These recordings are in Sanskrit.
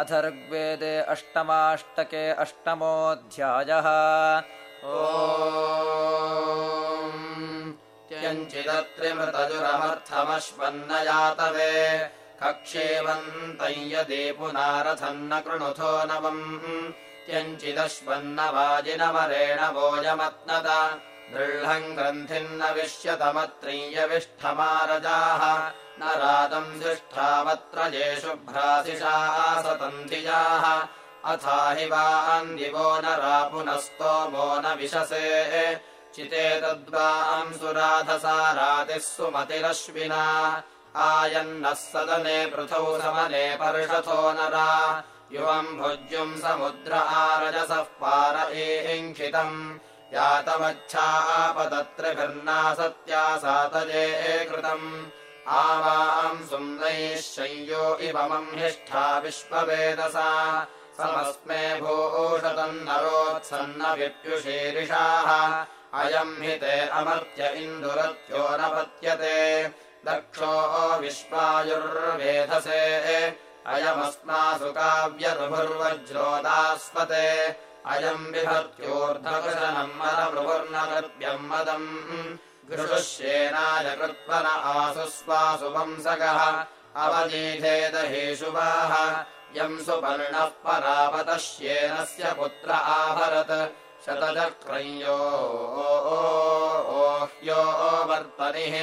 अथर्ग्वेदे अष्टमाष्टके अष्टमोऽध्यायः। ओञ्चिदत्रिमृतजुरमर्थमश्वन्नयातवे कक्षेवन्तम् यदि पुनारथम् न कृणुथो नवम्। त्यञ्चिदश्वन्नवाजिनवरेण भोजमत्नत दृढम् ग्रन्थिन्न विश्यतमत्रियविष्ठमारजाः न रादम् दृष्टावत्र ये शुभ्राशिषाः सतन्धिजाः अथा हि वान्दिवो न रापुनस्तोमो न विशसे चिते तद्वाम् सुराधसारातिः सुमतिरश्विना आयन्नः सदने पृथौ समने पर्षथो नरा युवम् भुज्युम् समुद्र आरजसः पार एङ्खितम् यातमच्छापदत्रिभिर्ना सत्या सातजे कृतम्। आवाम् सुम्नैः शय्यो इमम् हिष्ठा विश्ववेदसा। समस्मे नरोत्सन्न विप्युशीरिषाः अयम् हि ते अमर्त्य इन्दुरत्यो न पत्यते। दक्षो विश्वायुर्वेधसे अयमस्मासु काव्यरुभुर्वज्रोदास्पते अयम् बिभर्त्योर्धकुशनम् मदमृभुर्नगर्भ्यम् मदम्। घृषुष्येनाय कृत्वन आसु स्वासु वंसगः अवनीधेदहेषुवाः यम् सुपर्णः परापतश्येनस्य पुत्र आहरत् शतचक्रञ्यो ओह्यो वर्तनिः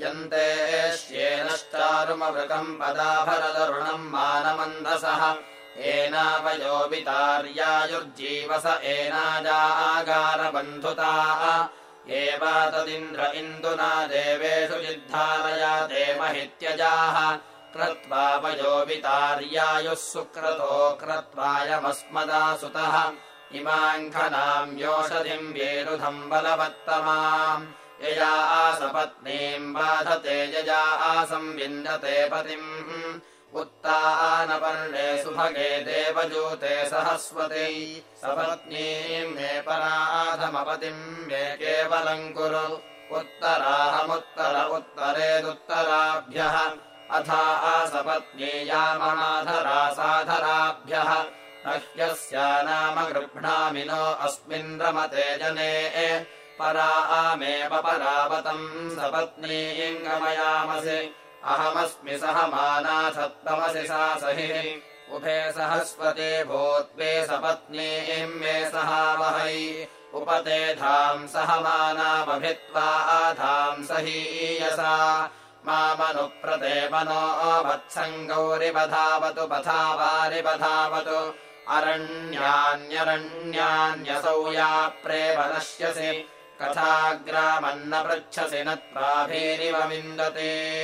यन्ते श्येनश्चारुमवृकम् पदाभरदरुणम् मानमन्धसः एनावयोपितार्यायुर्जीवस एनाजागारबन्धुताः। एवातदिन्द्र इन्दुना देवेषु जिद्धारया देमहित्यजाः। क्रत्वा वयोपितार्यायुः सुक्रतो क्रत्वायमस्मदासुतः। इमाम् खनाम् योषधिम् वेरुधम् बलवत्तमाम् यया आसपत्नीम् बाधते यया आसम् विन्दते पतिम् उत्तानपर्णे सुभगे देवजूते सहस्वती। सपत्नीम् मे पराधमपतिम् मे केवलम् कुरु। उत्तराहमुत्तर उत्तरेदुत्तराभ्यः अथा आसपत्नीयामनाधरा साधराभ्यः। ह्यस्या नाम गृह्णामि नो अस्मिन् रमते जने परा आमेव परावतम् सपत्नीम् गमयामसि। अहमस्मि सह मानाथत्तमसि सा सहि। उभे सहस्वते भूत्वे सपत्नीम् मे सहावहै। उपते धाम् सह मानामभित्वा आधाम् सहीयसा मामनुप्रदेवनो वत्सम् गौरिवधावतु पथावारिवधावतु। अरण्यान्यरण्यान्यसौ या प्रेम नश्यसि कथाग्रामन्न पृच्छसि न त्वाभिरिव विन्दते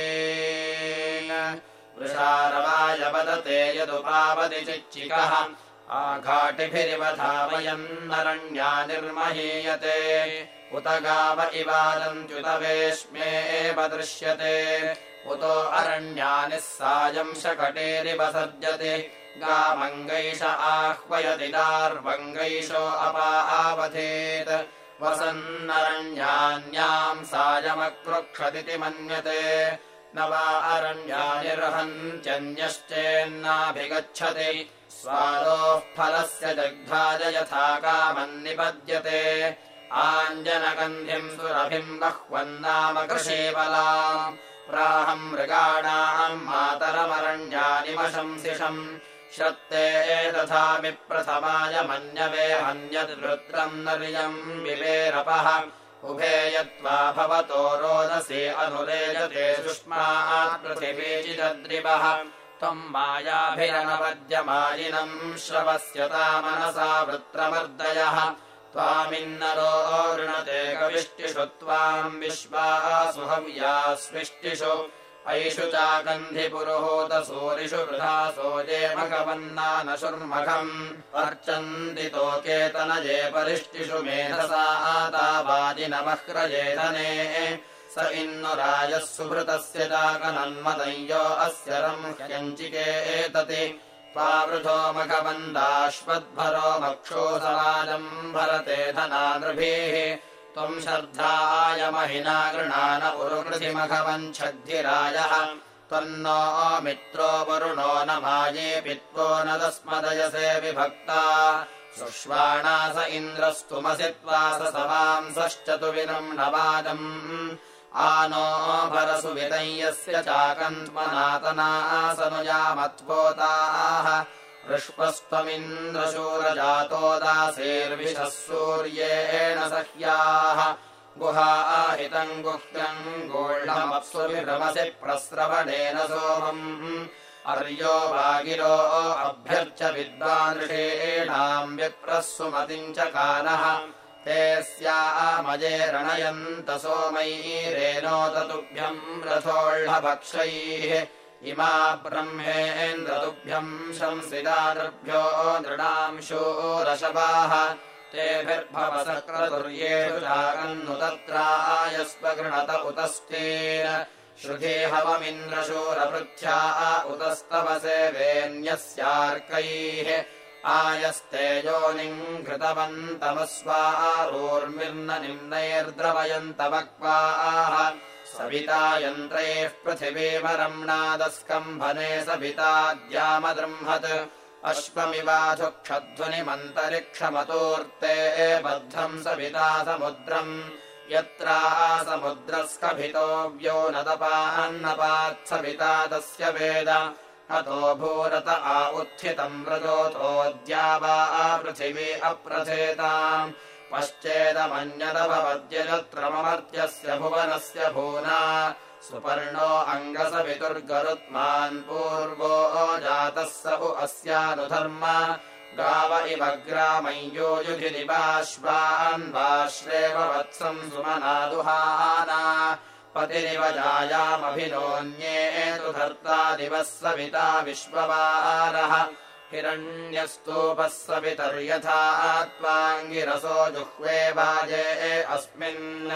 वृषारवाय वदते यदुपावति चिच्चिकः। आघाटिभिरिव धावयन्नरण्या निर्महीयते। उत गाव इवादन्त्युतवेश्मेव दृश्यते। उतो अरण्यानिः सायम् शकटेरिव सर्जति गामङ्गैष आह्वयति दार्वङ्गैषो अपावधेत् वसन्नरण्यान्याम् सायमक्रुक्षदिति मन्यते। न वा अरण्यानिर्हन्त्यन्यश्चेन्नाभिगच्छति। स्वादोः फलस्य जग्धाज यथा कामन्निपद्यते। आञ्जनगन्धिम् सुरभिम् बह्वन्नाम कृषेबलाम् प्राहम् मृगाणाम् मातरमरण्यानि वशंसिषम् श्रत्ते तथा विप्रथमाय मन्यवे हन्यद्रुद्रम् नर्यम् विवेरपः। उभे यत्त्वा भवतो रोदसी अनुरेजते सुष्मात् पृथिवीचिदद्रिवः त्वम् मायाभिरनवद्यमायिनम् श्रवस्यता मनसा वृत्रमर्दयः। त्वामिन्नरो ऋणते कविष्टिषु त्वाम् विश्वासु हव्या स्विष्टिषु ऐषु चागन्धिपुरुहूतसूरिषु वृथा सोजे मघवन्नानशुर्मघम् अर्चन्ति तोकेतनजे परिष्टिषु मेधसा आतावाजिनमह्रजेधने स राजः सुभृतस्य चाकनन्मदञ्यो अस्य रंह्यञ्चिके एतति। त्वावृथो मघवन्दाश्वद्भरो मक्षोसराजम् भरते धनानृभिः त्वम् श्रद्धाय महिना गृणान उरुकृतिमघवञ्छद्धिरायः त्वन्नो मित्रो वरुणो न माये पित्वो न तस्मदयसे विभक्ता। सुष्वाणा स इन्द्रस्तुमसि त्वा स समांसश्चतुविनम् नवादम् आनो भरसुविदय्यस्य चाकन्त्वनातनासनुयामत्पोताः ृष्पस्त्वमिन्द्रशूरजातो दासेर्विशः सूर्येण सह्याः। गुहाहितम् गुह्यम् गोढमप्सुभिरमसि प्रस्रवणेन सोमम्। अर्यो वागिरो अभ्यर्च विद्वादृषेणाम् विप्रः सुमतिम् च कानः। ते स्यामये रणयन्त सोमैरेणोततुभ्यम् रथोऽह्भक्षैः इमा ब्रह्मेन्द्रतुभ्यम् शंसिदादृभ्यो नृणाम् शूरशवाः तेभिर्भवसक्रतुर्येषु जागन्नु तत्रायस्वगृणत उतस्तेन। श्रुधे हवमिन्द्रशूरपृथ्या उतस्तवसे वेन्यस्यार्कैः आयस्तेजोनिम् घृतवन्तमस्वारोर्मिर्न निम्नैर्द्रवयन्तमक्वाः सविता यन्त्रैः पृथिवीमरम्णादस्कम्भने सविताद्यामदृंहत्। अश्वमिवाधुक्षध्वनिमन्तरिक्षमतोर्ते बद्धम् सविता समुद्रम्। यत्रा समुद्रस्कभितो व्यो नदपान्नपात्सविता तस्य वेद। अतो भूरत आ उत्थितम् व्रजोतोऽद्या वा पृथिवी अप्रथेताम् पश्चेदमन्यदभवद्यजत्रममर्त्यस्य भुवनस्य भूना। सुपर्णो अङ्गसवितुर्गरुत्मान् पूर्वो जातः स उ अस्यानुधर्म। गाव इव ग्रामञ्योयुधिनिवाश्वान्वाश्रेव वत्सम् सुमनादुहाना। जायामभिनोऽन्ये तु धर्ता दिवः सविता विश्ववारः हिरण्यस्तूपः सवितर्यथा त्वाङ्गिरसो जुह्वे वाजे अस्मिन्।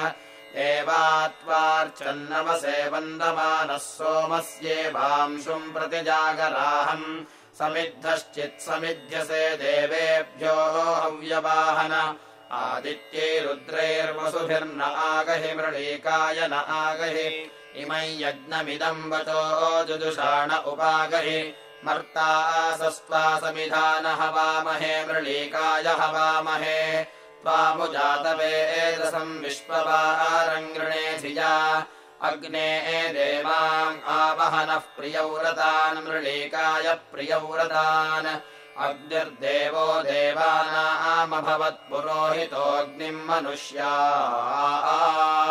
एवात्वार्चन्नवसे वन्दमानः सोमस्येवांशुम् प्रतिजागराहम् समिद्धश्चित्समिध्यसे देवेभ्यो हव्यवाहन। आदित्यै रुद्रैर्वसुभिर्न आगहि मृळीकाय न आगहि। इमै यज्ञमिदम् वचो जुदुषाण उपागहि मर्ता सस्त्वा समिधान हवामहे मृळीकाय हवामहे। त्वामुजातवेदसम् विश्ववारङ्गृणे धिया। अग्ने देवाम् आवहनः प्रियव्रतान् मृळीकाय प्रियव्रतान्। अग्निर्देवो देवानामभवत्पुरोहितोऽग्निम् मनुष्या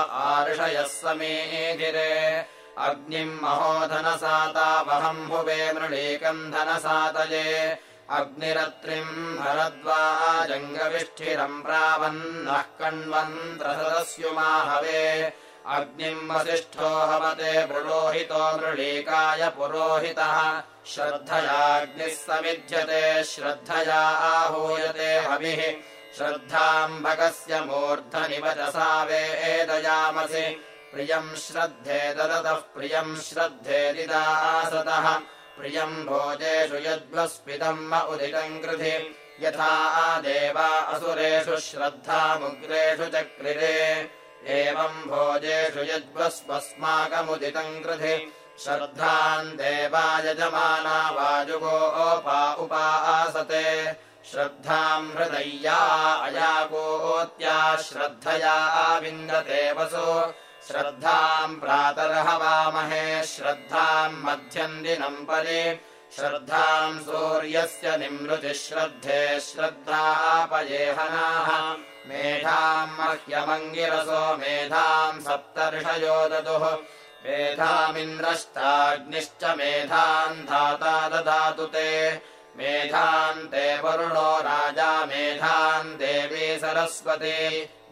आर्षयः समेधिरे अग्निम् महोधनसातावहम् भुवे मृळीकम् धनसातये। अग्निरत्रिम् भरद्वाजङ्गविष्ठिरम् प्रावन्नः कण्वन्त्रसदस्युमाहवे अग्निम् वसिष्ठो हवते पुरोहितो मृळीकाय पुरोहितः। श्रद्धयाग्निः समिध्यते श्रद्धया आहूयते हविः। श्रद्धाम् भगस्य मूर्धनिवचसा वेदयामसि प्रियम् श्रद्धे ददतः प्रियम् श्रद्धेदिदासतः प्रियम् भोजेषु यद्वस्पिदम् उदितम् कृधि। यथा देवा असुरेषु श्रद्धामुग्रेषु चक्रिरे। एवम् भोजेषु यद्वस्वस्माकमुदितम् कृधि। श्रद्धाम् देवा यजमाना वाजुगोपा उपासते। श्रद्धाम् हृदय्या अयाकोत्या श्रद्धया विन्दते वसु श्रद्धाम् प्रातर्हवामहे श्रद्धाम् मध्यम् दिनम् परि श्रद्धाम् सूर्यस्य निमृतिः श्रद्धे श्रद्धापयेहनाः मेधाम् मह्यमङ्गिरसो मेधाम् सप्तर्षयो ददुः मेधामिन्द्रश्चाग्निश्च मेधाम् धाता ददातु ते। मेधाम् ते वरुणो राजा मेधाम् देवी सरस्वती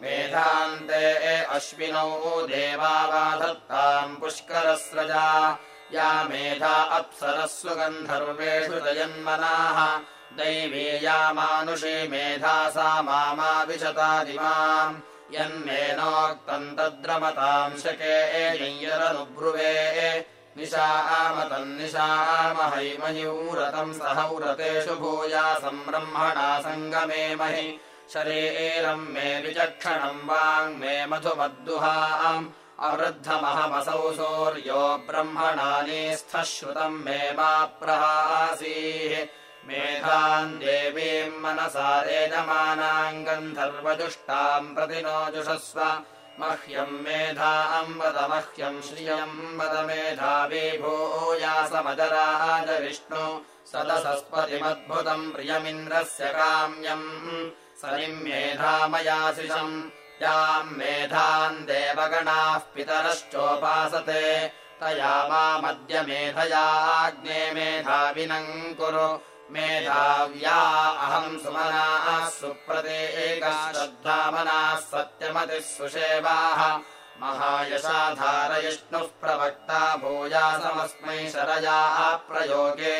मेधान्ते अश्विनौ देवावाधत्ताम् पुष्करस्रजा। या मेधा अप्सरस्सु गन्धर्वेषु जयन्मनाः। दैवी या मानुषी मेधा सा मामाविशतादिमाम् यन्मेनोक्तम् तद्रमताम् शके यञ्जरनुब्रुवे निशामतन्निशामहैमयूरतम् सहौरतेषु भूयासम् ब्रह्मणा सङ्गमेमहि शरीरम् मे विचक्षणम् वाङ्मे मधुमद्दुहाम्। अवृद्धमहमसौ सूर्यो ब्रह्मणानीस्थः श्रुतम् मे मा प्रहासीः। मेधाम् देवीम् मनसा रेजमानाम् गन्धर्वजुष्टाम् प्रति नो जुषस्व। मह्यम् मेधाम् वद मह्यम् श्रियम् वद मेधावी भूयासमजराज विष्णु। सदसस्पतिमद्भुतम् प्रियमिन्द्रस्य काम्यम् सरिम् मेधामयाशिषम्। याम् मेधाम् देवगणाः पितरश्चोपासते। तया मामद्य मेधयाग्ने मेधाविनम् कुरु। मेधाव्या अहम् सुमनाः सुप्रदेका श्रद्धामनाः सत्यमतिः सुषेवाः महायशाधारयिष्णुः प्रवक्ता भूयासमस्मै शरयाः प्रयोगे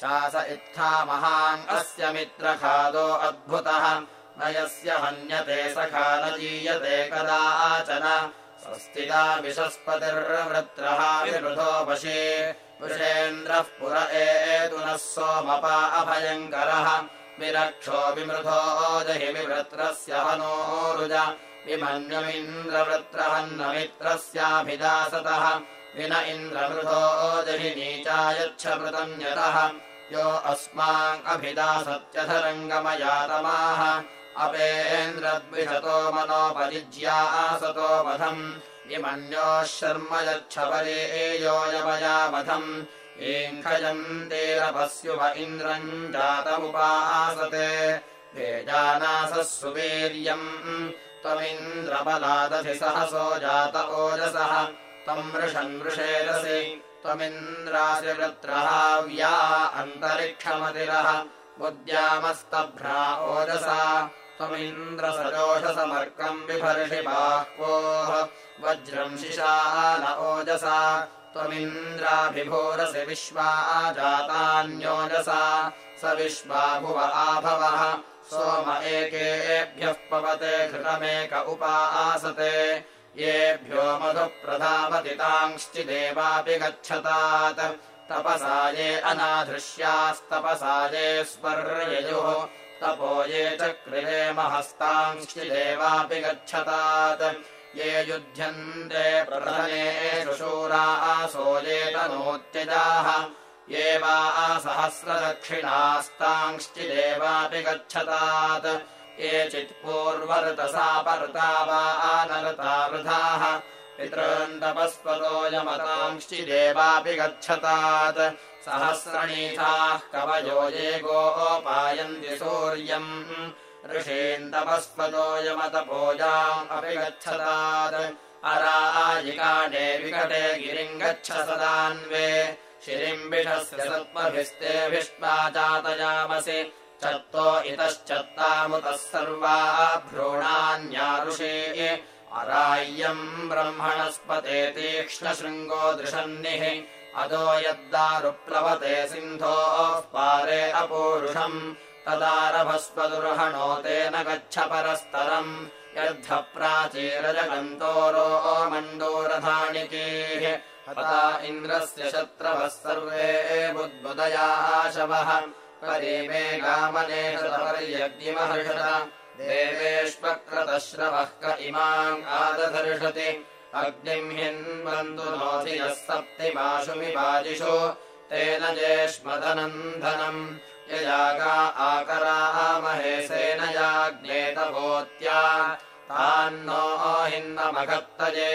शास इत्था महान् अस्य मित्रखादो अद्भुतः। न यस्य हन्यते सखा न जीयते कदाचन स्वस्तिता विशस्पतिर्वृत्रः विरुधो वशे। वृषेन्द्रः पुर एतु नः सोमपा अभयङ्करः। विरक्षो विमृधो जहि विवृत्रस्य हनोरुज विमन्यमिन्द्रवृत्रहन्नमित्रस्याभिदासतः। विन जहि नीचायच्छमृतम् यतः। यो अस्माकभिदासत्यधरङ्गमयातमाः अपेन्द्रद्विषतो मनोपरिज्यासतो वधम्। इमन्योः शर्म यच्छपरेयोयमयावधम् एङ्खयन्तेरपस्युव इन्द्रम् जातमुपासते। वेजानासः सुवीर्यम् त्वमिन्द्रबलादधि सहसो जात ओजसः। त्वम् वृषन् वृषेरसि त्वमिन्द्रासि वृत्रहाव्या अन्तरिक्षमतिरः बुद्ध्यामस्तभ्रा ओजसा। त्वमिन्द्रसजोषसमर्कम् बिभर्षि बाह्वोः। वज्रम् शिशा न ओजसा। त्वमिन्द्राभिभूरसि विश्वा जातान्योजसा। स विश्वा भुव आभवः सोम एकेभ्यः पवते घृतमेक उपासते येभ्यो मधुप्रधावतितांश्चिदेवापि गच्छतात्। तपसा ये अनाधृश्यास्तपसा ये स्पर्ययुः तपो ये चक्रिरे महस्तांश्चिदेवापि गच्छतात्। ये युध्यन्ते प्रथमे शूरासो ये तनोत्यजाः ये वा सहस्रदक्षिणास्तांश्चिदेवापि गच्छतात्। ये चित्पूर्वऋतसा पर्ता वा आनरता वृथाः पितॄन्तपस्पतोऽयमतांश्चिदेवापि गच्छतात्। सहस्रणीथाः कवयो ये गोपायन्ति सूर्यम्। ऋषीन्दपस्पतोऽयमतपोजाम् अपि गच्छतात्। अरायिकाणे विकटे गिरिम् गच्छ सदान्वे शिरिम्बिषस्य सत्त्वभिस्तेभिष्मा चातयामसि चत्तो इतश्चत्तामुतः सर्वा भ्रूणान्यारुषे। अराय्यम् ब्रह्मणस्पते तीक्ष्णशृङ्गो दृशन्निः। अदो यद्दारुप्लवते सिन्धोः पारे अपूरुषम्। तदारभस्वदुर्हणो तेन गच्छ परस्तरम्। यद्धप्राचीरजगन्तोरो मण्डूरधाणिकेः हता इन्द्रस्य शत्रवः सर्वे बुद्बुदयाशवः परीमे गामनेशपर्यग्निमहर्षत देवेष्वक्रतश्रवः क इमाम् आदधर्षति। अग्निम् हिन्वन्तु नोऽसि यः सप्तिमाशुमिवाजिषु। तेन जेष्मदनन्दनम् ययागा आकरामहे सेनयाग्नेतवोत्या तान्नो हिन्नमगत्तये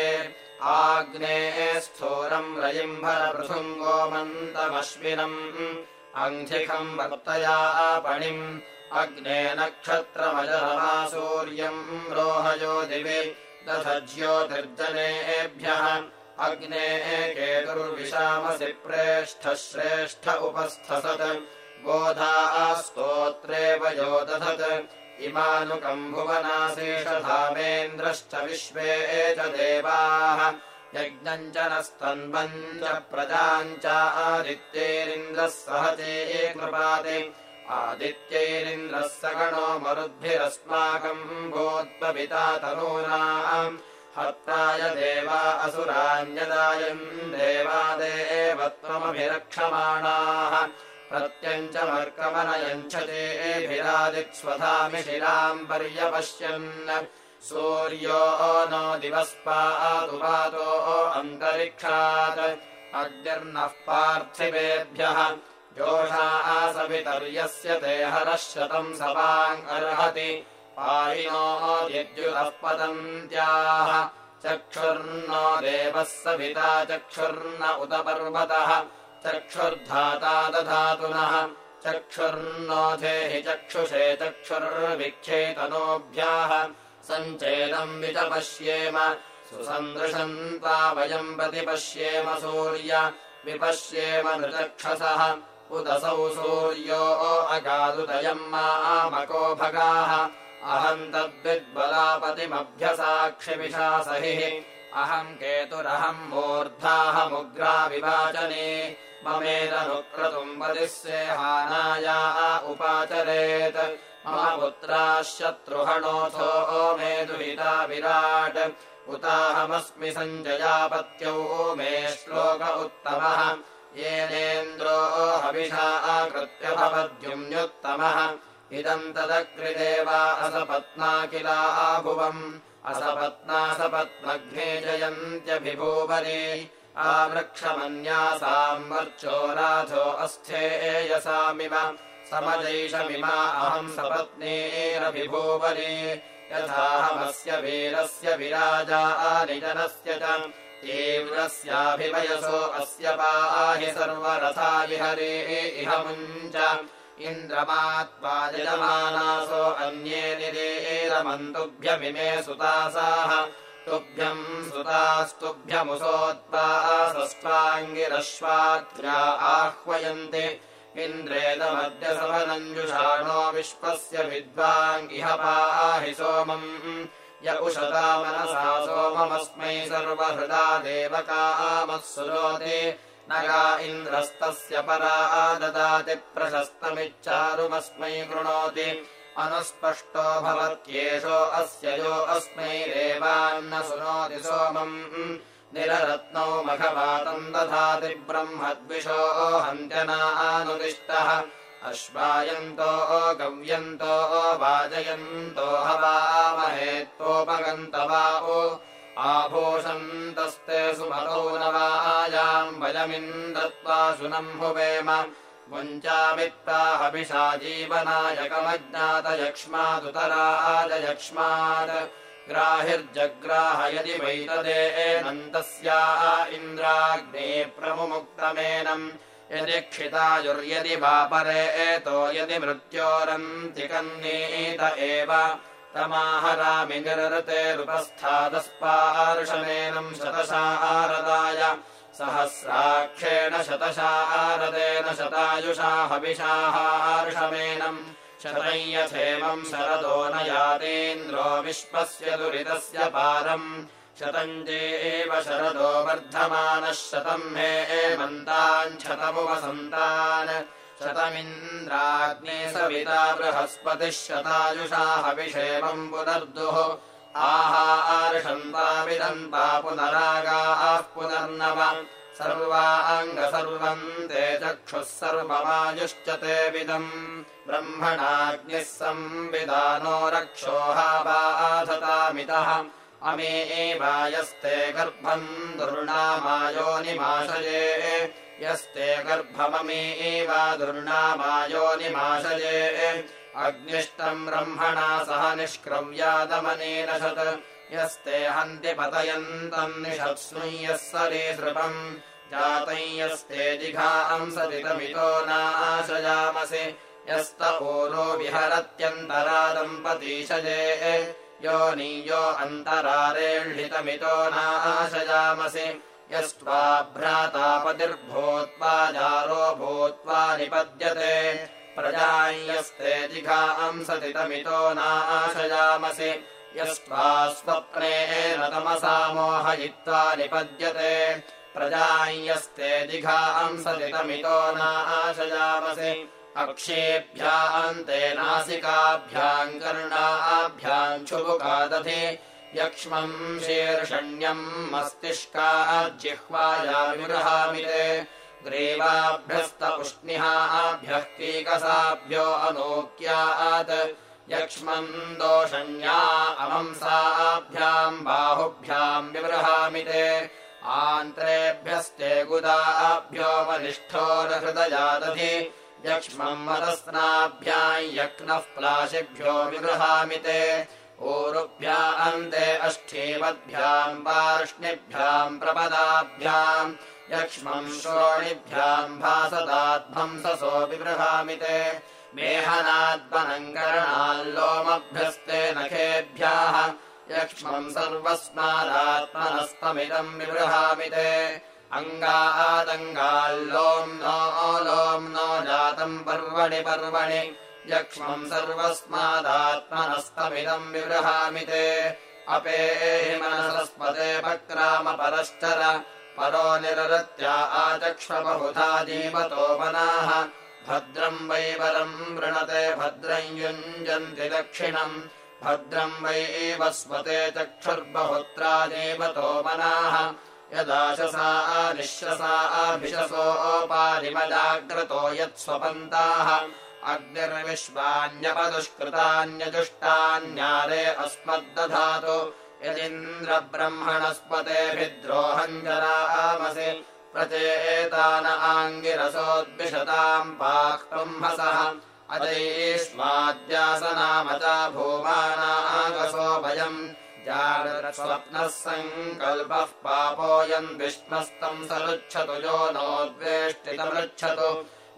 आग्ने स्थूरम् रयिम्भरपृथुङ्गोमन्तमश्विनम् अङ्घ्रिखम् वर्तया पणिम् अग्ने नक्षत्रमजरमा सूर्यम् रोहयो दिवि। दधज्योतिर्जनेभ्यः। अग्ने केतुर्विशामसि प्रेष्ठ श्रेष्ठ उपस्थसत्। गोधाः स्तोत्रे वयो दधत् इमानुकम् भुवनाशेषधामेन्द्रश्च विश्वे च देवाः। यज्ञम् च नस्तन्वम् च प्रजाम् च आदित्यैरिन्द्रः सहते कृपाते। आदित्यैरिन्द्रः सगणो मरुद्भिरस्माकम् भूत्वपिता तनूनाम्। हत्ताय देवा असुरान्यदायम् देवादेव त्वमभिरक्षमाणाः प्रत्यञ्चमर्कमनयञ्च तेभिरादिक्स्वधामि शिलाम् पर्यपश्यन्। सूर्यो नो दिवस्पातु पातो अन्तरिक्षात्। अग्निर्नः पार्थिवेभ्यः। जोषा सवितर्यस्य ते हरः शतम् सवाङ्गर्हति पायिनो यद्युतः पतन्त्याः। चक्षुर्नो देवः सविता चक्षुर्न उत पर्वतः चक्षुर्धाता दधातुनः चक्षुर्नोधेहि चक्षुषे चक्षुर्विख्येतनोभ्याः सञ्चेदम् विचपश्येम सुसन्दृशन्ता वयम् प्रतिपश्येम सूर्य। विपश्येम नृचक्षसः। उदसौ सूर्यो अगादुदयम् मामको भगाः। अहम् तद्विद्बलापतिमभ्यसाक्षिविशासहिः अहम् केतुरहम् मूर्धाहमुग्राविवाचने ममेदनुक्रतुम् वदिस्येहानाया उपाचरेत्। मम पुत्राः शत्रुहणोऽथो मे दुहिता विराट्। उताहमस्मि सञ्जयापत्यौ मे श्लोक उत्तमः। येनेन्द्रो हविषा आकृत्य भवद्युम्युत्तमः इदम् किला भुवम् असपत्ना सपत्नघ्ने जयन्त्यभिभूवरे आवृक्षमन्यासाम् वर्चोराधो अस्थेयसामिव समजैषमिमा अहम् सपत्नेरभिभूवरे यथाहमस्य वीरस्य विराजा निजनस्य च तीव्रस्याभिवयसो अस्य पाहि सर्वरथा विहरे इह मुञ्च इन्द्रमात्पादिजमानासो अन्ये निरेरमन्तुभ्यमिमे सुतासाः। तुभ्यम् सुतास्तुभ्यमुसोत्पासस्त्वाङ्गिरश्वात्र्या आह्वयन्ति। इन्द्रेदमद्य सवनञ्जुषाणो विश्वस्य विद्वाङ्गिह पाहि सोमम्। य उशता मनसा सोममस्मै सर्वहृदा देवकामः सुरोति न गा इन्द्रस्तस्य परा ददाति प्रशस्तमिच्चारुमस्मै कृणोति। अनुस्पष्टो भवत्येषो अस्य यो अस्मै देवान्न सुनोति सोमम्। निररत्नौ मघवातम् दधाति ब्रह्मद्विषो हन्त्यनानुदिष्टः अश्वायन्तो गव्यन्तो वाजयन्तो हवामहेत्वोपगन्तवा आभूषन्तस्ते सुमतो नवायाम् वयमिन्दत्वा सुनम्भुवेम मुञ्चामित्ताहभिषा जीवनायकमज्ञातयक्ष्मादुतराजयक्ष्मात् ग्राहिर्जग्राह यदि वैतदेनन्तस्या इन्द्राग्ने प्रमुक्तमेनम् यदि क्षितायुर्यदि वापरे एतो यदि मृत्योरन्तिकन्नीत एव तमाहरामि निरृतेरुपस्थादस्पार्षमेनम् शतशारदाय। सहस्राक्षेण शतशारदेन शतायुषा हविषाहार्षमेनम् शतयथेमम् शरदो न यातेन्द्रो विश्वस्य दुरितस्य पारम् शतम् एव शरदो वर्धमानः शतम् मे एमन्तान् शतमुपसन्तान् शतमिन्द्राग्ने सविता बृहस्पतिः शतायुषा हविषेमम् पुनर्दुः आहार्षन्ताविदन्ता पुनरागाः पुनर्नव। सर्वाङ्ग सर्वम् ते चक्षुः सर्वमायुश्च ते विदम् ब्रह्मणाग्निः संविदानो रक्षोहाबाधतामितः अमे एवायस्ते गर्भम् दुर्णामायोनिमाशये यस्ते गर्भममे एवा अग्निष्टम् ब्रह्मणा सह निष्क्रव्यादमनेन शत यस्ते हन्ति पतयन्तम् निषत्स्नु यः सरीसृपम् जातम् यस्ते जिघांसदितमितो नाशयामसि यस्त ऊरो विहरत्यन्तरादम्पतीशजे यो नीयो अन्तरारेह्लितमितो नाशयामसि यस्त्वा भ्रातापतिर्भूत्वा जारो भूत्वा निपद्यते। प्रजायस्ते जिघांसतितमितो नाशयामसि। यस्त्वा स्वप्नेन तमसा मोहयित्वा निपद्यते। प्रजायस्ते जिघांसतितमितो नाशयामसि। अक्षेभ्याम् ते नासिकाभ्याम् कर्णाभ्याम् क्षुबुकादधि यक्ष्मम् शीर्षण्यम् मस्तिष्काज्जिह्वायाविर्हामि ते ग्रीवाभ्यस्तपुष्णिहाभ्यः कीकसाभ्यो अनोक्यात् यक्ष्मम् दोषण्या अमंसाभ्याम् बाहुभ्याम् विवृहामि ते आन्त्रेभ्यस्ते गुदाभ्योपनिष्ठोरहृदयादधि यक्ष्मम् मदस्नाभ्याम् यक्नः प्लाशिभ्यो विगृहामि ते ऊरुभ्या अन्ते अष्ठीवद्भ्याम् पार्ष्णिभ्याम् प्रपदाभ्याम् यक्ष्मम् श्रोणिभ्याम् भासदाध्वंससो विगृहामि ते। मेहनाद्वनङ्करणाल्लोमभ्यस्ते नखेभ्यः यक्ष्मम् सर्वस्मादात्मनस्तमिदम् विवृहामि ते। अङ्गादङ्गाल्लोम् नो लोम् नो जातम् पर्वणि पर्वणि यक्ष्मम् सर्वस्मादात्मनस्तमिदम् विवृहामि ते। अपेहि मनसस्पते पक्राम परश्चर परो निरत्या आचक्ष्मबहुधा जीवतो मनाः भद्रम् वै वरम् वृणते भद्रम् युञ्जन्ति दक्षिणम्। भद्रम् वै वस्वते चक्षुर्बहुत्रा जीवतो मनाः यदाशसा निःश्वसाभिशसोपारिमजाग्रतो यत्स्वपन्ताः अग्निर्विश्वान्यपदुष्कृतान्यजुष्टान्यारे अस्मद्दधातु। यदिन्द्रब्रह्मणस्पतेऽभिद्रोहम् जरामसि प्रचेतान आङ्गिरसोद्विशताम् पाक्तुम्भसः अजैष्माद्यासनामचा भूमानागसो भयम्। जागरस्वप्नः सङ्कल्पः पापोऽयम् विष्णस्तम् सलुच्छतु यो नोद्वेष्टितमृच्छतु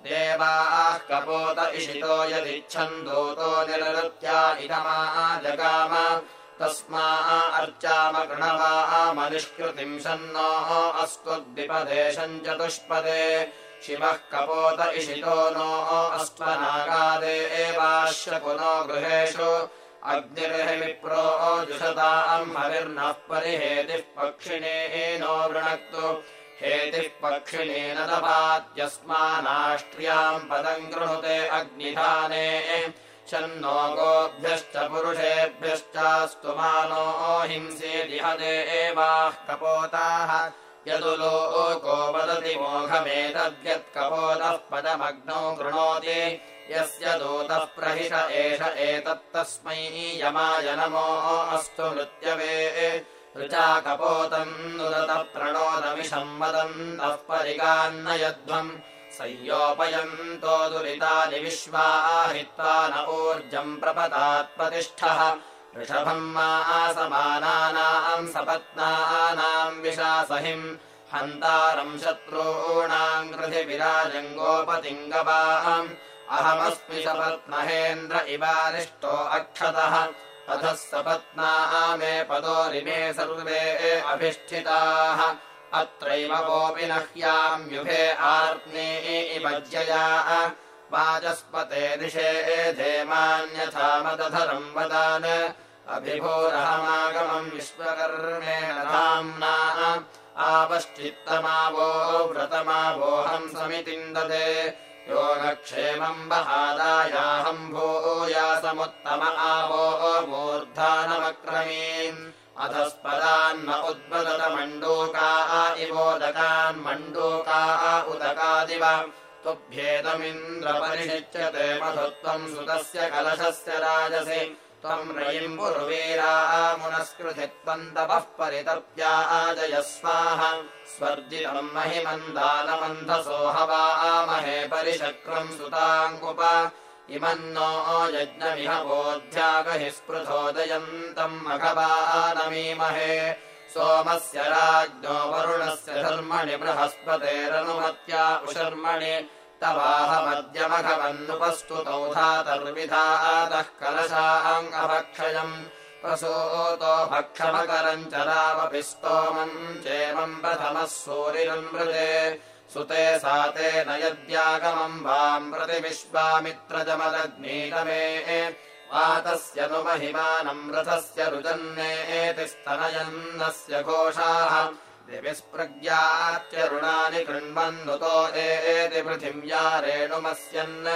देवाः कपोत इषितो यदिच्छन्दूतो निरृत्या इदमा जगाम। तस्मा अर्चाम कृणवामनिष्कृतिम् शन्नोः अस्त्वद्विपदेशम् चतुष्पदे शिवः कपोत इषितो नो अस्त्वनागादे एवाश्वपुनो गृहेषु। अग्निर्हिविप्रो जुषताम् हविर्नः परिहेतिः पक्षिणे नो वृणक्तु हेतिः पक्षिणेन दपात्यस्मानाष्ट्र्याम् पदम् गृणुते अग्निधाने। शन्नो गोभ्यश्च पुरुषेभ्यश्चास्तु मानो हिंसेदिहदे एवाः कपोताः। यदुलोको वदति मोघमेतद्यत्कपोतः पदमग्नौ गृणोति। यस्य दूतः प्रहिष एष एतत्तस्मै यमाय नमो अस्तु मृत्यवे ऋचा कपोतम् नुदतः प्रणोदमिषम् वदन्तः परिगान्नयध्वम् संयोपयन्तो दुरितानि विश्वा हित्वा न ऊर्जम् प्रपदात्प्रतिष्ठः ऋषभम् मासमानानाम् सपत्नानाम् विशासहिम् हन्तारम् शत्रूणाम् कृधि विराजङ्गोपतिङ्गवाम् अहमस्मि सपत्महेन्द्र इवारिष्टो अक्षतः अधः सपत्ना मे पदोरिमे सर्वे अभिष्ठिताः। अत्रैव कोऽपि न ह्याम्युभे आर्त्ने इमज्यया वाचस्पते दिशे धेमान्यथा मदधरम् वदान्। अभिभोरहमागमम् विश्वकर्मेण धाम्ना। आवश्चित्तमावो व्रतमावोऽहम् समितिन्दते योगक्षेमम् बहादायाहम् भूयासमुत्तम आवो मूर्धानमक्रमीम् अधस्पदान्न उद्वदत मण्डूका इवोदकान्। मण्डूका उदकादिव तुभ्येदमिन्द्रपरिषिच्यते मधुत्वम् सुतस्य कलशस्य राजसि। त्वम् त्वम् तपः परितप्याजय स्वाह स्वर्जितम् महिमन्दानमन्धसो हवामहे परिशक्रम् सुताङ्कुप। इमन्नो यज्ञमिह बोध्यागहि स्पृथोदयन्तम् मघवानमीमहे सोमस्य राज्ञो वरुणस्य धर्मणि बृहस्पतेरनुमत्या उशर्मणि तवाहमद्यमघवन्नुपस्तुतौ धातर्विधातः कलशाङ्गभक्षयम् प्रसूतो भक्षमकरम् च रामपि स्तोमम् चेमम् प्रथमः सूरिरन्मृते सुते सा तेन यद्यागमम् वाम् प्रति विश्वामित्रजमदग्नीतमे वातस्य नु महिमानम् रथस्य रुजन्नेति स्तनयन्नस्य घोषाः दिविस्प्रज्ञात्यरुणानि कृण्वन्नुतो एति पृथिव्या रेणुमस्यन्।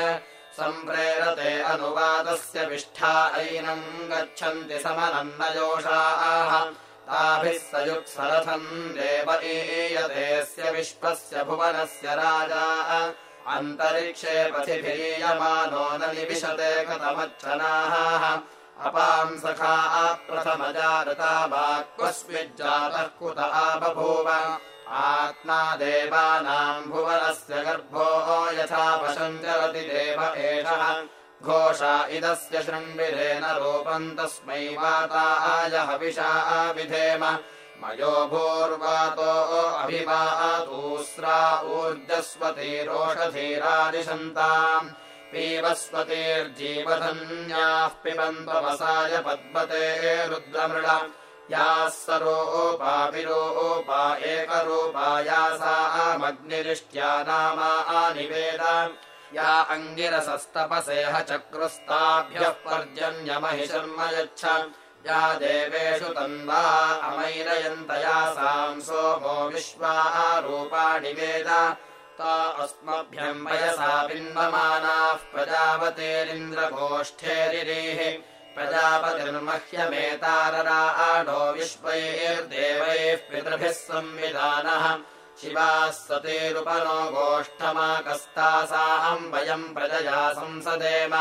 सम्प्रेरते अनुवादस्य विष्ठा ऐनम् गच्छन्ति समनन्नयोषाः ताभिः सयुक्सरथम् देव ईयतेऽस्य विश्वस्य भुवनस्य राजा। अन्तरिक्षे पथिभिरीयमानो न निविशते कथमच्छनाः अपां सखा प्रथमजारता वा क्वस्मिज्जातः कुत बभूव आत्मा देवानाम् भुवनस्य गर्भो यथा पशञ्चरति देव एषः। घोषा इदस्य शृण्विरेण रूपम् तस्मै वाताय हविषा विधेम। मयो भूर्वातो अभिवातूस्रा ऊर्जस्वतीरोषधीरादिशन्ताम् पीवस्वतीर्जीवधन्याः पिबन्त्वमसाय पद्मते रुद्रमृळ। याः सरोपापिरोपा एकरूपा यासामग्निरिष्ट्या नामा आनिवेद। या अङ्गिरसस्तपसेह चक्रुस्ताभ्यः पर्जन्यमहि शर्म यच्छ। या देवेषु तन्वा अमैरयन्तयासाम् सोमो विश्वा रूपाणि वेद अस्मभ्यम् वयसा बिन्वमानाः प्रजापतेरिन्द्रगोष्ठेरिरेः। प्रजापतिर्मह्यमेतारराडो विश्वैर्देवैः पितृभिः संविधानः। शिवाः सतेरुपनो गोष्ठमाकस्तासाम् वयम् प्रजया संसदेम।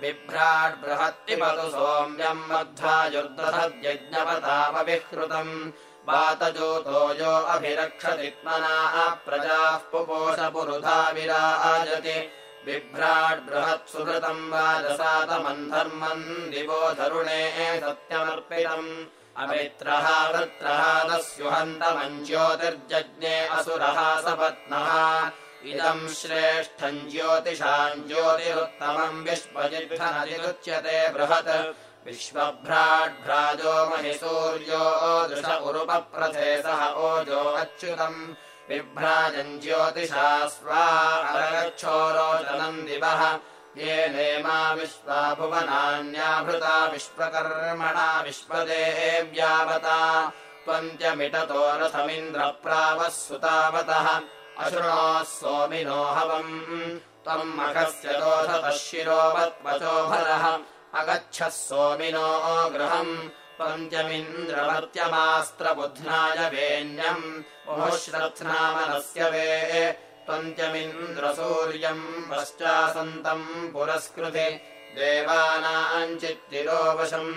बिभ्राड्बृहत्तिपतु सोम्यम् मध्वायुर्दधद्यज्ञपतामविहृतम् वातजोतो यो अभिरक्षतित्मनाः प्रजाः पुपोषपुरुधा विराजति। बिभ्राड्बृहत्सुहृतम् वाजसातमन्धर्मम् दिवो धरुणे सत्यमर्पितम्। अमित्रः वृत्रः दस्युहन्तमम् ज्योतिर्जज्ञे असुरः सपत्नः। इदम् श्रेष्ठम् ज्योतिषाम् ज्योतिरुत्तमम् विश्वजिद्धनदिरुच्यते बृहत् विश्वभ्राड्भ्राजो महि सूर्यो दृश उरुपप्रथे सह ओजो अच्युतम्। बिभ्राजम् ज्योतिषा स्वारगच्छोरोचनम् दिवः। ये नेमा विश्वा भुवनान्याभृता विश्वकर्मणा विश्वदेव्यावता। त्वन्त्यमिटतो रथमिन्द्रप्रावः सुतावतः अशृणोः सोमिनो हवम्। त्वम् मखस्य दोधतः शिरोवत्वचोभरः अगच्छः सोमिनो गृहम् मुहुश्रत्नामनस्य वे त्वन्त्यमिन्द्रसूर्यम् पश्चासन्तम् पुरस्कृति देवानाम् चित्तिरोवशम्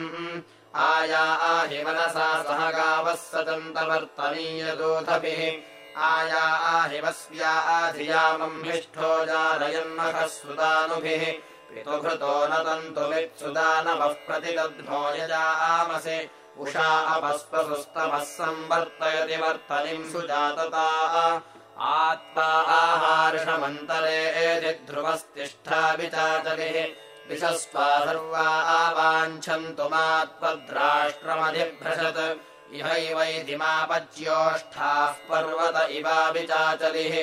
आया आहि मनसा सह गावः सतन्तवर्तनीयदूतभिः आया आहिवस्या आधियामम् हिष्ठो जारयन्मखः सुदानुभिः पितुभृतो न तन्तुमित्सुदानवः प्रतिदध्नो यजामसि उषा अपस्पसुस्तमः संवर्तयति वर्तनिम् सुजातता। आत्मा आहार्षमन्तरे ध्रुवस्तिष्ठा विचाचलिः। विशस्त्वा सर्वा आवाञ्छन्तु मात्पद्राष्ट्रमधिभ्रशत्। इहैवैधिमापज्योष्ठाः पर्वत इवाविचाचलिः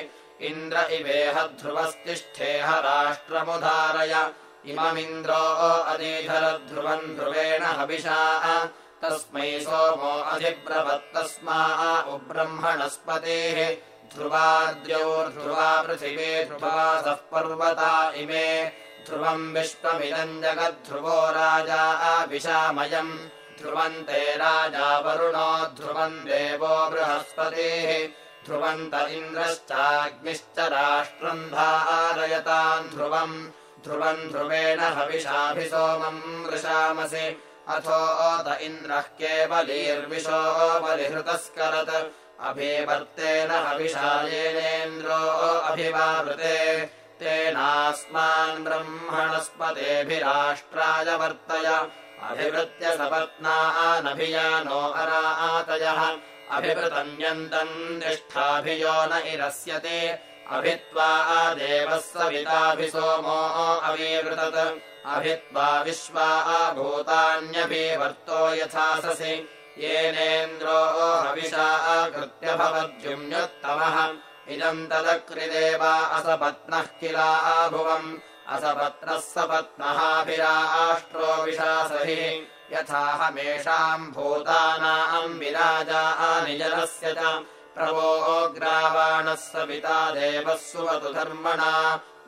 इन्द्र इवेह ध्रुवस्तिष्ठेह राष्ट्रमुधारय इममिन्द्रो अदीधरध्रुवम् ध्रुवेण हविषा। तस्मै सोमो अधिब्रवत्तस्मा उब्रह्मणस्पतेः। ध्रुवाद्योर्ध्रुवा पृथिवे ध्रुवासः पर्वता इमे। ध्रुवम् विश्वमिदम् जगद्ध्रुवो राजा विशामयम्। ध्रुवन्ते राजा वरुणो ध्रुवम् देवो बृहस्पतेः ध्रुवन्त इन्द्रश्चाग्निश्च राष्ट्रम् धारयताम् ध्रुवम्। ध्रुवम् ध्रुवेण हविषाभिसोमम् वृषामसि। अथोत इन्द्रः केवलीर्विशो बलिहृतस्करत् अभिवर्तेन हविषायेनेन्द्रो अभिवावृते। तेनास्मान् ब्रह्मणस्पतेभिराष्ट्राय वर्तय। अभिवृत्य सपत्नानभियानो अरातयः अभिवृतन्यन्तम् निष्ठाभियो न इरस्यते। अभित्वा देवः सविताभिसोमो अवीवृतत्। अभित्वा विश्वा भूतान्यभिवर्तो यथाससि येनेन्द्रो हविषा कृत्य भवद्युम्युत्तमः इदम् तदकृदेवा असपत्नः किला भुवम् असपत्नः सपत्नहाभिराष्ट्रो विशासहि यथाहमेषाम् भूतानाम् विराजा निजनस्य च प्रवोग्रावाणः सविता देवः सुवतु धर्मणा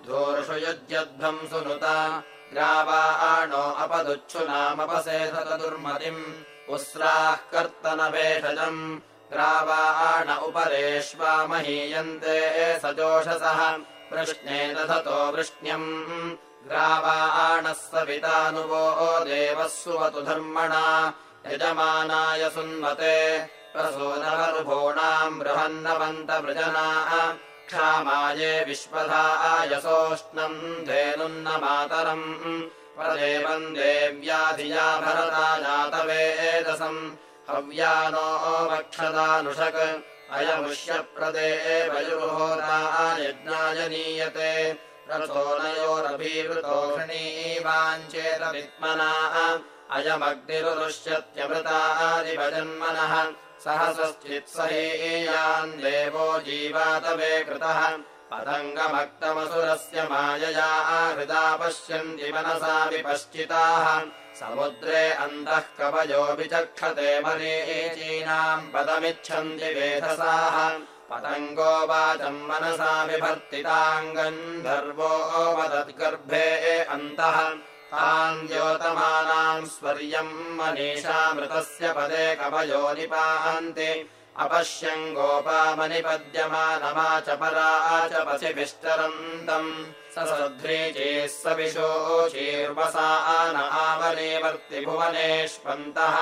धूर्षु युज्यध्वम् सुनुता ग्रावाणो अपदुच्छुनामपसेधत दुर्मतिम् उस्राः कर्तनभेषजम् ग्रावाण उपरेष्वा महीयन्ते सजोषसः वृष्णे दधतो वृष्ण्यम् ग्रावाणः सवितानुवो देवः सुवतु धर्मणा यजमानाय सुन्वते। प्रसूनवर्भूणाम् बृहन्नवन्तवृजना क्षामाये विश्वधायसोष्णम् धेनुन्न मातरम् प्रदेवम् देव्याधिया भरता जातवेदसम् हव्यानो वक्षदानुषक् यज्ञाय नीयते रसोनयोरभीवृतोषणीवाञ्चेतवित्मना अयमग्निरुदृश्यत्यमृतादिवजन्मनः सहसश्चित्सहेयान् देवो जीवातवे कृतः पतङ्गमक्तमसुरस्य मायया हृदा पश्यन्ति मनसा विपश्चिताः समुद्रे अन्तः कवयो विचक्षते मरीचीनाम् पदमिच्छन्ति वेधसाः पतङ्गो वाचम् मनसा विभर्तिताङ्गम् धर्वो वदद्गर्भे अन्तः ताम् द्योतमानाम् स्वर्यम् मनीषामृतस्य पदे कवयो निपान्ति अपश्यम् गोपामनिपद्यमानमा च परा च पशिभिश्चरन्तम् स सध्रीचेः सविशोचीर्वसा न आवलीवर्ति भुवनेष्वन्तः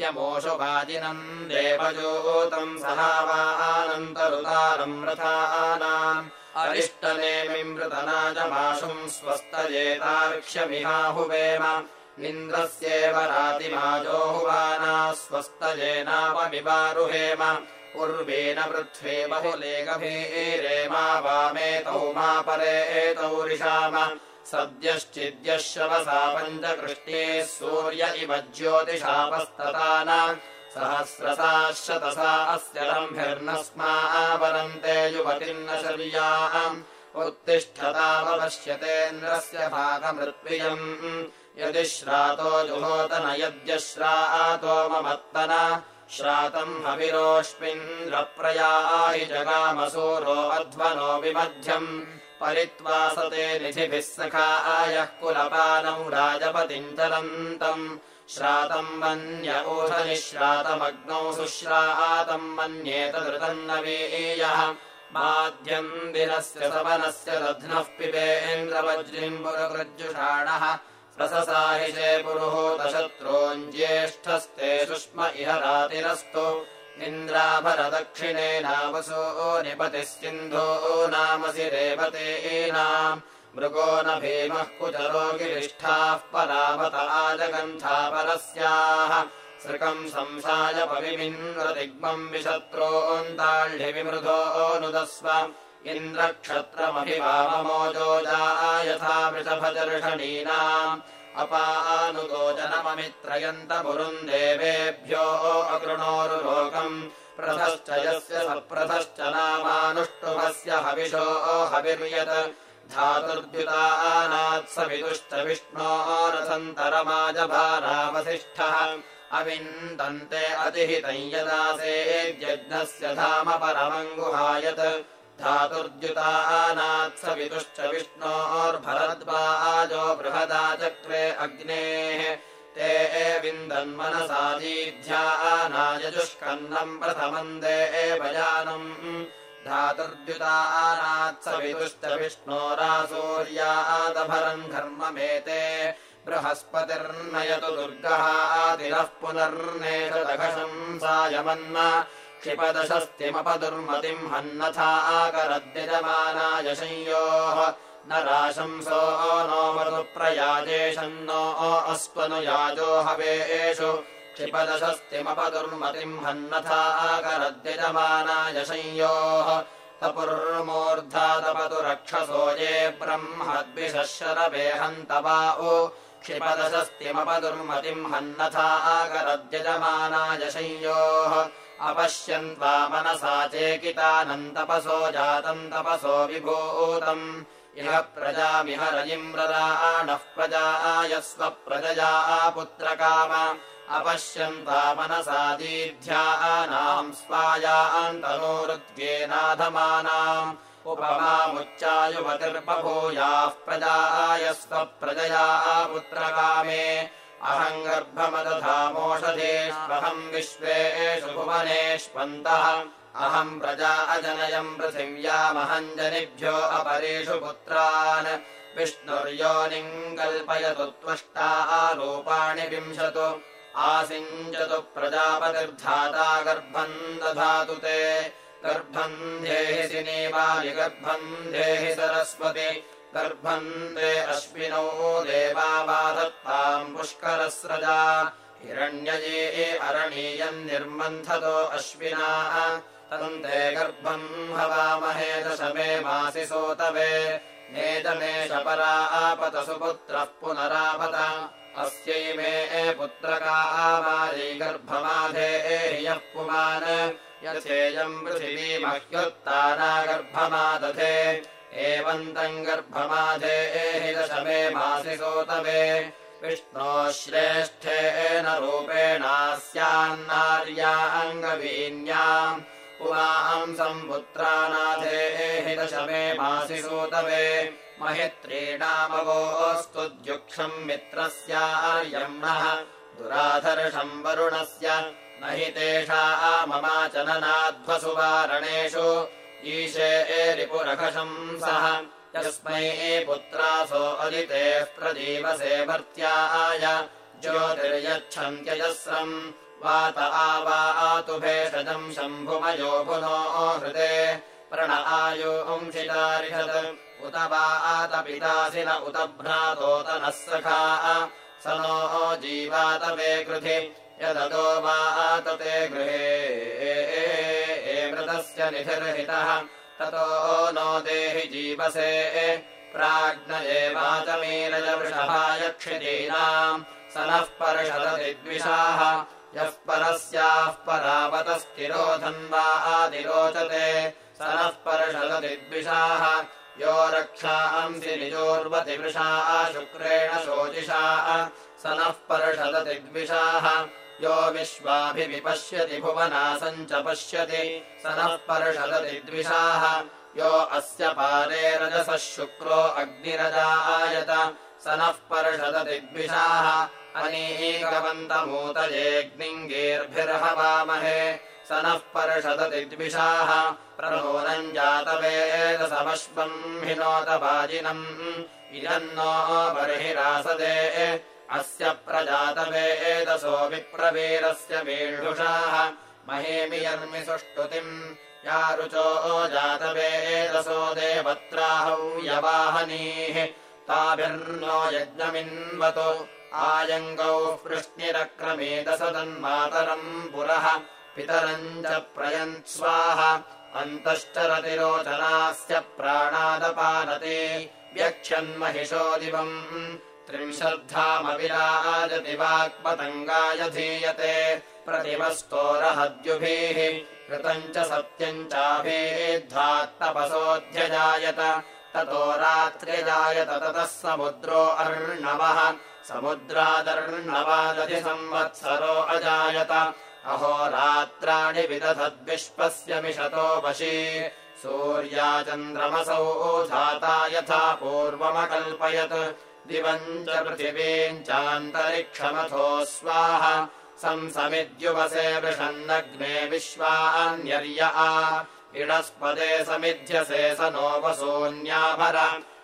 त्यमोषुवाजिनम् देवजूतम् सहावानन्तरुतारम् रथानाम्। अरिष्टनेमिमृतनाजमाशुम् स्वस्तयेतार्क्ष्यमिहाहुवेम निन्द्रस्येव रातिमाजोहुवाना स्वस्तजेनावमिवारुहेम उर्वेण पृथ्वे बहुले गभीरेमा वामेतौ मा परे एतौ रिषाम सद्यश्चिद्यः शवसा पञ्चकृष्टेः सूर्य इव ज्योतिषापस्तताना। सहस्रसा शतसा अस्य आवरन्ते युवतिर्न शर्याम्। उत्तिष्ठतामपश्यतेन्द्रस्य भागमृत्वियम् यदि श्रातो जुहोतन यद्यश्रातो ममत्तन। श्रातम् हविरोऽस्मिन्द्रप्रयाहि जगामसूरो अध्वनो विमध्यम् परित्वासते निधिभिः सखायः कुलपानौ राजपतिम् चलन्तम्। श्रातम् मन्य ऊधनिश्रातमग्नौ सुश्रातम् मन्येतदृतम् नवीयः माध्यम् दिनस्य सवनस्य दध्नः पिबेन्द्रवज्रिम्बुरकृज्जुषाणः प्रससाहिषे पुरुहूतशत्रूञ्ज्येष्ठस्ते सुष्म इह रातिरस्तु इन्द्राभरदक्षिणेनावसो निपतिः सिन्धो नामसि रेवतीनाम् मृगो न भीमः कुचरो गिरिष्ठाः परावत आजगन्था परस्याः सृकम् संसाय पविमिन्द्रदिग्मम् विशत्रोन्ताह्नि विमृधोऽनुदस्व इन्द्रक्षत्रमभिवाममोजोजा यथा वृषभदर्शनीनाम् अपानुतो जनममित्रयन्त पुरुम् देवेभ्यो अकृणोरुलोकम्। प्रथश्च यस्य सप्रथश्च नामानुष्टुभस्य हविषो हविर्यत्। धातुर्द्युतानात्सविदुश्च विष्णोरथन्तरमाजभारावसिष्ठः अविन्दन्ते अतिहितम् धाम परमम् गुहायत् धातुर्द्युतानात्सविदुश्च विष्णोर्भरद्वाजो बृहदा चक्रे अग्नेः ते विन्दन्मनसादीध्यानायजुष्कन्नम् प्रथमम् देवयानम् धातुर्द्युतानात्सविदुश्च विष्णोरासूर्यादभरम् घर्ममेते बृहस्पतिर्नयतु दुर्गः आदिरः पुनर्नेषदघशम् सायमन्म क्षिपदशस्तिमपदुर्मतिम् हन्नथा आकरद्यजमानाय संयोः न राशंसो नो मरुप्रयाजेशन्नो अस्त्वनुयाजो हवेषु। क्षिपदशस्तिमपदुर्मतिम् हन्नथा आकरद्यजमानाय संयोः तपुर्मूर्धा तपतु रक्षसो ये ब्रह्मद्विषशरवे हन्त वा उ। क्षिपदशस्तिमपदुर्मतिम् हन्नथा आकरद्यजमानाय संयोः अपश्यन्त्वा मनसा चेकितानन्तपसो जातम् तपसो विभूतम्। इह प्रजामिह रजिम्रराणः प्रजाय स्वप्रजया पुत्रकाम अपश्यन्त्वा मनसा दीध्यानाम् स्वायान्तनोरुद्गेनाधमानाम् उपमामुच्चायुवतिर्बभूयाः प्रजाय स्वप्रजया पुत्रकामे अहम् गर्भमदधामोषधेष्वहम् विश्वेषु भुवनेष्वन्तः। अहम् प्रजा अजनयम् पृथिव्यामहञ्जनिभ्यो अपरेषु पुत्रान्। विष्णुर्योनिम् कल्पयतु त्वष्टा रूपाणि विंशतु। आसिञ्चतु प्रजापतिर्धाता गर्भम् दधातु ते। गर्भम् देहि सिनेवायि गर्भम् देहि सरस्वति गर्भम् दे अश्विनौ देवा बाधत्ताम् पुष्करस्रजा। हिरण्यये अरणीयम् निर्मन्थतो अश्विनाः। तम् ते गर्भम् हवामहे दशमे मासि सोतवे। नेदमेष परा आपतसु पुत्रः पुनरापत अस्यैमे पुत्रकामायै गर्भमाधे ह्यः पुमान्। यथेयम् पृथिवी मह्युत्ताना गर्भमादधे एवम् तम् गर्भमाधे हि दशमे मासि सोतवे विष्णो श्रेष्ठेन रूपेणास्यान्नार्याङ्गवीन्याम् पुमांसम् पुत्रानाथे हि दशमे मासि सोतवे महित्रीणामवोऽस्तु द्युक्षम् मित्रस्यार्यम्णः दुराधर्षम् वरुणस्य न हि तेषा ममाचननाध्वसुवारणेषु ईशे एरिपुरखशंसः यस्मै पुत्रासो अदितेः प्रजीवसे भर्त्याय। ज्योतिर्यच्छन्त्यजस्रम् वात आवातु भेषजम् शम्भुमयो पुनो हृदे। प्रण आयोंशितारिषत् उत वा आतपितासि न उत भ्रातोत नः सखा। स नो जीवातवे कृधि। यदतो वा आतते गृहे मृतस्य निधिर्हितः। ततो नो देहि जीवसे। प्राज्ञये वाचमीरजवृषभायक्षितीनाम् स नः पर्षदतिद्विषाः यः परस्याः परावतस्तिरोधन्वा आदिरोचते स नः पर्षदतिद्विषाः यो रक्षांसि निजोर्वतिवृषा। शुक्रेण शोचिषाः। स नः पर्षदतिद्विषाः यो विश्वाभिविपश्यति भुवनासम् च पश्यति स नः पर्षदतिद्विषाः यो अस्य पारे रजसः शुक्रो अग्निरजायत स नः पर्षदतिद्विषाः अनीकवन्तमूतयेऽग्निङ्गेर्भिर्हवामहे स नः पर्षदतिद्विषाः प्रनूनम् जातवेदसमश्वम् हिनोतवाजिनम् इदन्नो बर्हिरासदे अस्य प्रजातवेदसो विप्रवीरस्य वीढुषाः। महेमियर्मि सुष्टुतिम्। या रुचो जातवेदसो देवत्राहौ यवाहनीः। ताभिर्नो यज्ञमिन्वतु। आयङ्गौ पृश्निरक्रमेदसदन्मातरम् पुरः। पितरम् च प्रयन् स्वाहा अन्तश्चरतिरोचनास्य प्राणादपानते। व्यक्षन्महिषो दिवम् त्रिंशद्धामविराजति वाक्पतङ्गाय धीयते। प्रतिमस्तोरहद्युभिः कृतम् च सत्यम् चाभेद्धात्तपसोऽध्यजायत। ततो रात्र्यजायत ततः समुद्रो अर्णवः। समुद्रादर्णवादधि संवत्सरो अजायत। अहोरात्राणि विदधद्विश्वस्य मिषतो वशी। सूर्या चन्द्रमसौ धाता यथा पूर्वमकल्पयत् दिवम् च पृथिवीम् चान्तरिक्षमथो स्वाहा। संसमिद्युवसे वृषन्नग्ने विश्वान्यर्य आ। इडस्पदे समिध्यसे स नो वसून्याभर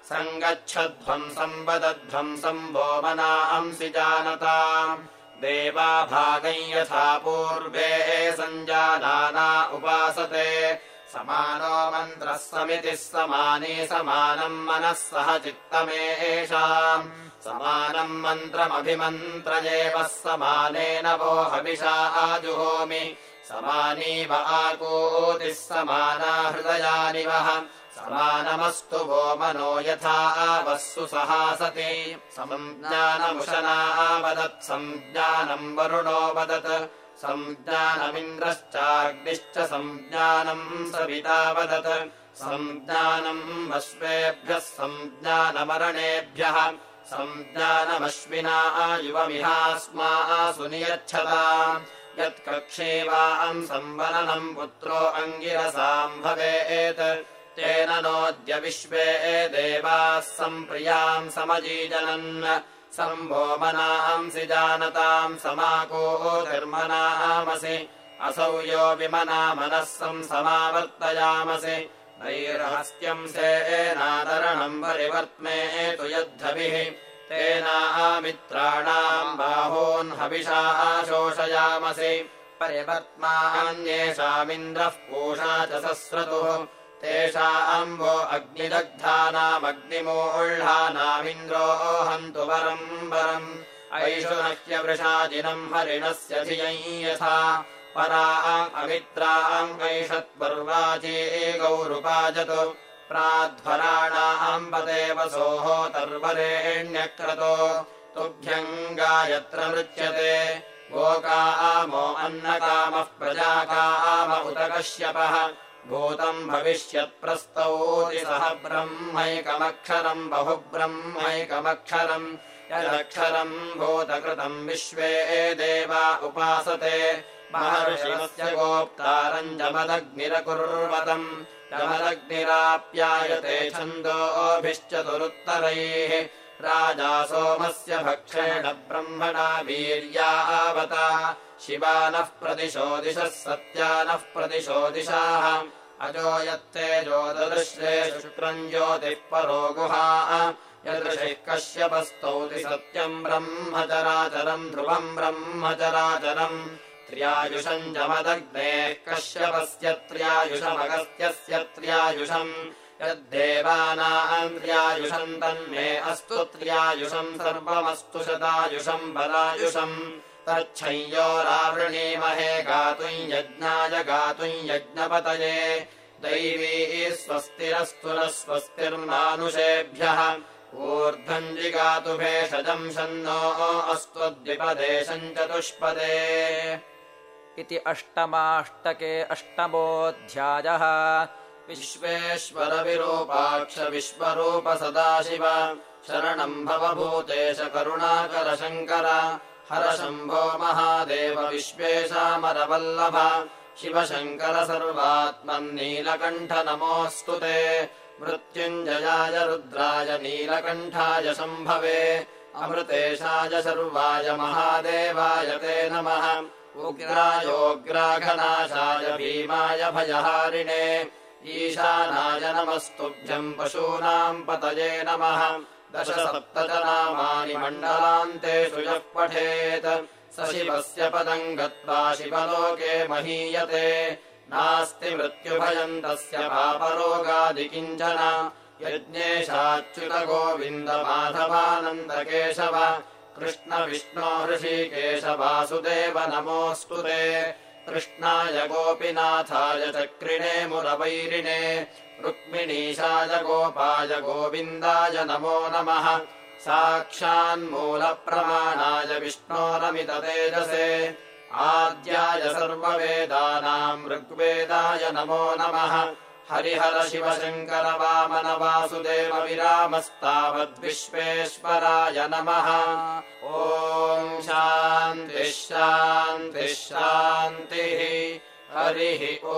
सङ्गच्छध्वम् संवदध्वम् सम्भोमनांसि जानता। देवाभागम् यथा पूर्वे सञ्जानाना उपासते समानो मन्त्रः समितिः समाने समानम् मनः सह चित्तमेषाम्। समानम् मन्त्रमभिमन्त्रयेवः समानेन वो हविषा आजुहोमि। समानीव आकूतिः समाना हृदयानिवः समानमस्तु वो मनो यथा आवस्सु सहासति। समम् ज्ञानमुशनावदत् सञ्ज्ञानम् वरुणो वदत् सञ्ज्ञानमिन्द्रश्चाग्निश्च सञ्ज्ञानम् सविता वदत् सञ्ज्ञानम् अश्वेभ्यः सञ्ज्ञानमरणेभ्यः सञ्ज्ञानमश्विना युवमिहास्मा सुनियच्छता। यत्कक्षेवाम् संवननम् पुत्रो अङ्गिरसाम् भवेत्। तेन नोऽद्य विश्वे देवाः सम्प्रियाम् समजीजनन् सम्भोमनांसि जानताम् समाको धर्मनामसि। असौ यो विमना मनः सम् समावर्तयामसि। नैरहस्त्यम् सेनादरणम् परिवर्त्मे तु यद्धभिः। तेनामित्राणाम् बाहोन्हविषा शोषयामसि। परिवर्त्मान्येषामिन्द्रः पूषा च सस्रतुः तेषाम्बो अग्निदग्धानामग्निमोह्णानामिन्द्रो हन्तु वरम् वरम्। ऐषु नह्यवृषादिनम् हरिणस्य यथा। परा अमित्राङ्गैषत्पर्वाची गौरुपाजतु। प्राध्वराणाम् पदेवसोः तर्वरेण्यक्रतो तुभ्यम् गायत्र नृत्यते। गोकामो अन्नकामः प्रजाकाम उत कश्यपः भूतम् भविष्यत्प्रस्तौति सह ब्रह्मैकमक्षरम् बहुब्रह्मैकमक्षरम् यदक्षरम् भूतकृतम् विश्वे देवा उपासते महर्षिणस्य गोप्तारम् जमदग्निरकुर्वतम् जमदग्निराप्यायते छन्दोभिश्चतुरुत्तरैः राजा सोमस्य भक्षेण ब्रह्मणा वीर्यावता शिवा नः प्रतिशो दिशः सत्या नः प्रतिशो दिशाः अजो यत्तेजो ददृश्रे शुक्रम् ज्योतिः परो गुहा। यदृशिः कश्यपस्तौति सत्यम् ब्रह्मचराचरम् ध्रुवम् ब्रह्मचराचरम् त्र्यायुषम् जमदग्नेः कश्यपस्य त्र्यायुषमगस्त्यस्य त्र्यायुषम् यद्देवानाम् त्र्यायुषम् तन्मे अस्तु त्र्यायुषम् सर्वमस्तु शतायुषम् बलायुषम् तच्छञ्योरावृणीमहे गातुम् यज्ञाय गातुम् यज्ञपतये दैवी स्वस्तिरस्तु न स्वस्तिर्मानुषेभ्यः ऊर्ध्वम् जिगातु भेषजम् शन्नो अस्त्वद्विपदेशम् चतुष्पदे। इति अष्टमाष्टके अष्टमोऽध्यायः विश्वेश्वरविरूपाक्ष विश्वरूप सदाशिव शरणम् भवभूतेश करुणाकर शङ्कर हर शम्भो महादेव विश्वेशामरवल्लभ शिव शङ्कर सर्वात्मन्नीलकण्ठ नमोऽस्तु ते। मृत्युञ्जयाय रुद्राय नीलकण्ठाय शम्भवे। अमृतेशाय सर्वाय महादेवाय ते नमः। उग्रायोग्राघनाशाय भीमाय भयहारिणे ईशानाय नमस्तुभ्यम् पशूनाम् पतये नमः। दश सप्त च नामानि मण्डलान्तेषु यः पठेत्। स शिवस्य पदम् गत्वा शिवलोके महीयते। नास्ति मृत्युभयम् तस्य पापरोगादि किञ्चन यज्ञेशाच्युत गोविन्द माधवानन्द केशव कृष्ण विष्णो हृषीकेश वासुदेव नमोऽस्तु ते कृष्णाय गोपिनाथाय चक्रिणे मुरवैरिणे रुक्मिणीशाय गोपाय गोविन्दाय नमो नमः। साक्षान्मूलप्रमाणाय विष्णोरमिततेजसे आद्याय सर्ववेदानाम् ऋग्वेदाय नमो नमः हरिहर शिव शङ्कर वामन वासुदेव विरामस्तावद्विश्वेश्वराय नमः। ॐ शान्तिः शान्तिः शान्तिः। हरिः ओ